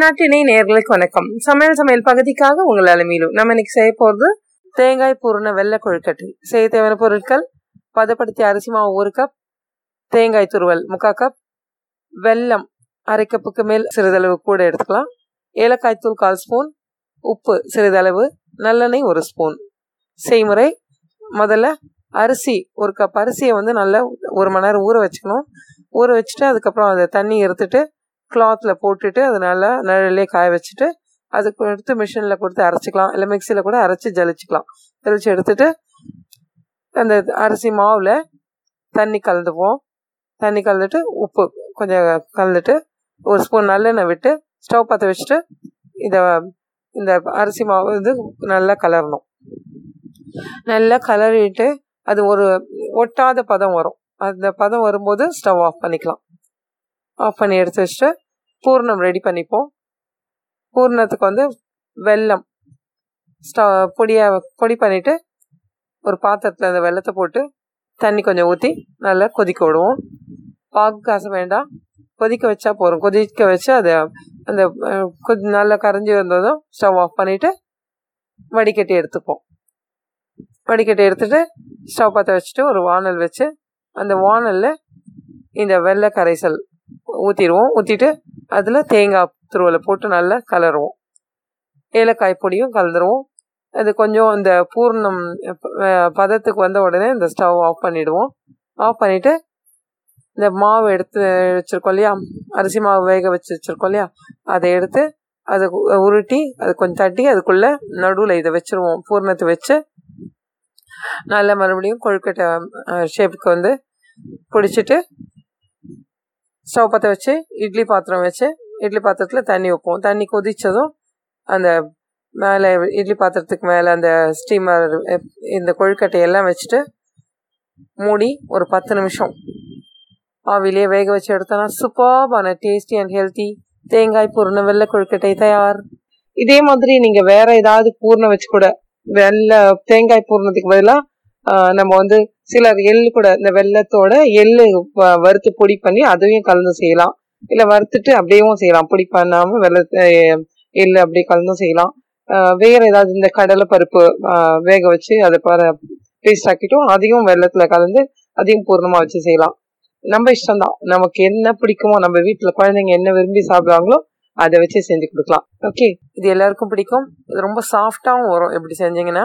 நாட்டினை நேர்களுக்கு வணக்கம். சமையல் சமையல் பகுதிக்காக உங்கள் அலமையிலும் நம்ம இன்னைக்கு செய்ய போகிறது தேங்காய் பூரண வெள்ளை கொழுக்கட்டு. செய்ய தேவையான பொருட்கள் பதப்படுத்திய அரிசி மாவு ஒரு கப் தேங்காய் துருவல் முக்கால் கப் வெல்லம் அரை கப்புக்கு மேல் சிறிதளவு கூட எடுத்துக்கலாம். ஏலக்காய் தூள் கால் ஸ்பூன் உப்பு சிறிதளவு நல்லெண்ணெய் ஒரு ஸ்பூன் செய்முறை முதல்ல அரிசி ஒரு கப் அரிசியை வந்து நல்லா ஒரு மணி நேரம் ஊற வச்சுக்கணும். ஊற வச்சுட்டு அதுக்கப்புறம் அதை தண்ணி எடுத்துட்டு கிளாத்தில் போட்டுட்டு அது நல்லா நிழலே காய வச்சுட்டு அதுக்கு எடுத்து மிஷினில் கொடுத்து அரைச்சிக்கலாம். இல்லை மிக்சியில் கூட அரைச்சி ஜலிச்சிக்கலாம். ஜலிச்சு எடுத்துட்டு அந்த அரிசி மாவில் தண்ணி கலந்துப்போம் தண்ணி கலந்துட்டு உப்பு கொஞ்சம் கலந்துட்டு ஒரு ஸ்பூன் நல்லெண்ணெய் விட்டு ஸ்டவ் பற்ற வச்சுட்டு இதை இந்த அரிசி மாவு இது நல்லா கலரணும். நல்லா கலரிட்டு அது ஒரு ஒட்டாத பதம் வரும். அந்த பதம் வரும்போது ஸ்டவ் ஆஃப் பண்ணிக்கலாம். ஆஃப் பண்ணி எடுத்து வச்சுட்டு பூர்ணம் ரெடி பண்ணிப்போம். பூர்ணத்துக்கு வந்து வெல்லம் ஸ்டவ் பொடியாக பொடி பண்ணிவிட்டு ஒரு பாத்திரத்தில் அந்த வெள்ளத்தை போட்டு தண்ணி கொஞ்சம் ஊற்றி நல்லா கொதிக்க விடுவோம். பாகு காசு வேண்டாம். கொதிக்க வச்சா போதும். கொதிக்க வச்சு அதை அந்த கொதி நல்லா கரைஞ்சி வந்ததும் ஸ்டவ் ஆஃப் பண்ணிவிட்டு வடிகட்டி எடுத்துப்போம். வடிகட்டி எடுத்துகிட்டு ஸ்டவ் பற்ற வச்சுட்டு ஒரு வானல் வச்சு அந்த வானலில் இந்த வெள்ளை கரைசல் ஊற்றிடுவோம் ஊற்றிட்டு அதில் தேங்காய் துருவலை போட்டு நல்லா கலருவோம். ஏலக்காய் பொடியும் கலந்துருவோம். அது கொஞ்சம் இந்த பூர்ணம் பதத்துக்கு வந்த உடனே இந்த ஸ்டவ் ஆஃப் பண்ணிவிடுவோம் ஆஃப் பண்ணிவிட்டு இந்த மாவு எடுத்து வச்சுருக்கோம் இல்லையா? அரிசி மாவு வேக வச்சு வச்சுருக்கோம் இல்லையா? அதை எடுத்து அதை உருட்டி அது கொஞ்சம் தட்டி அதுக்குள்ளே நடுவில் இதை வச்சுருவோம். பூர்ணத்தை வச்சு நல்லா மறுபடியும் கொழுக்கட்டை ஷேப்புக்கு வந்து பிடிச்சிட்டு ஸ்டவ் பற்ற வச்சு இட்லி பாத்திரம் வச்சு இட்லி பாத்திரத்தில் தண்ணி வைப்போம். தண்ணி கொதித்ததும் அந்த மேலே இட்லி பாத்திரத்துக்கு மேலே அந்த ஸ்டீமர் இந்த கொழுக்கட்டையெல்லாம் வச்சுட்டு மூடி ஒரு பத்து நிமிஷம் ஆவிலே வேக வச்சு எடுத்தோன்னா சூப்பர்பான டேஸ்டி அண்ட் ஹெல்த்தி தேங்காய் பூர்ண வெள்ளை கொழுக்கட்டை தயார். இதே மாதிரி நீங்கள் வேற ஏதாவது பூர்ணம் வச்சு கூட வெள்ளை தேங்காய் பூர்ணத்துக்கு பதிலாக நம்ம வந்து சிலர் எள்ளு கூட இந்த வெள்ளத்தோட எள்ளு வறுத்து பொடி பண்ணி அதையும் கலந்து செய்யலாம். இல்லை வறுத்துட்டு அப்படியேவும் செய்யலாம். பொடி பண்ணாம வெள்ளத்தை எள்ளு அப்படியே கலந்தும் செய்யலாம். வேற ஏதாவது இந்த கடலை பருப்பு வேக வச்சு அதை பேஸ்ட் ஆக்கிட்டும். அதையும் வெள்ளத்துல கலந்து அதையும் பூர்ணமா வச்சு செய்யலாம். நம்ம இஷ்டம்தான். நமக்கு என்ன பிடிக்குமோ நம்ம வீட்டில் குழந்தைங்க என்ன விரும்பி சாப்பிடுவாங்களோ அதை வச்சு செஞ்சு கொடுக்கலாம். ஓகே இது எல்லாருக்கும் பிடிக்கும். இது ரொம்ப சாஃப்டாகவும் வரும். எப்படி செஞ்சீங்கன்னா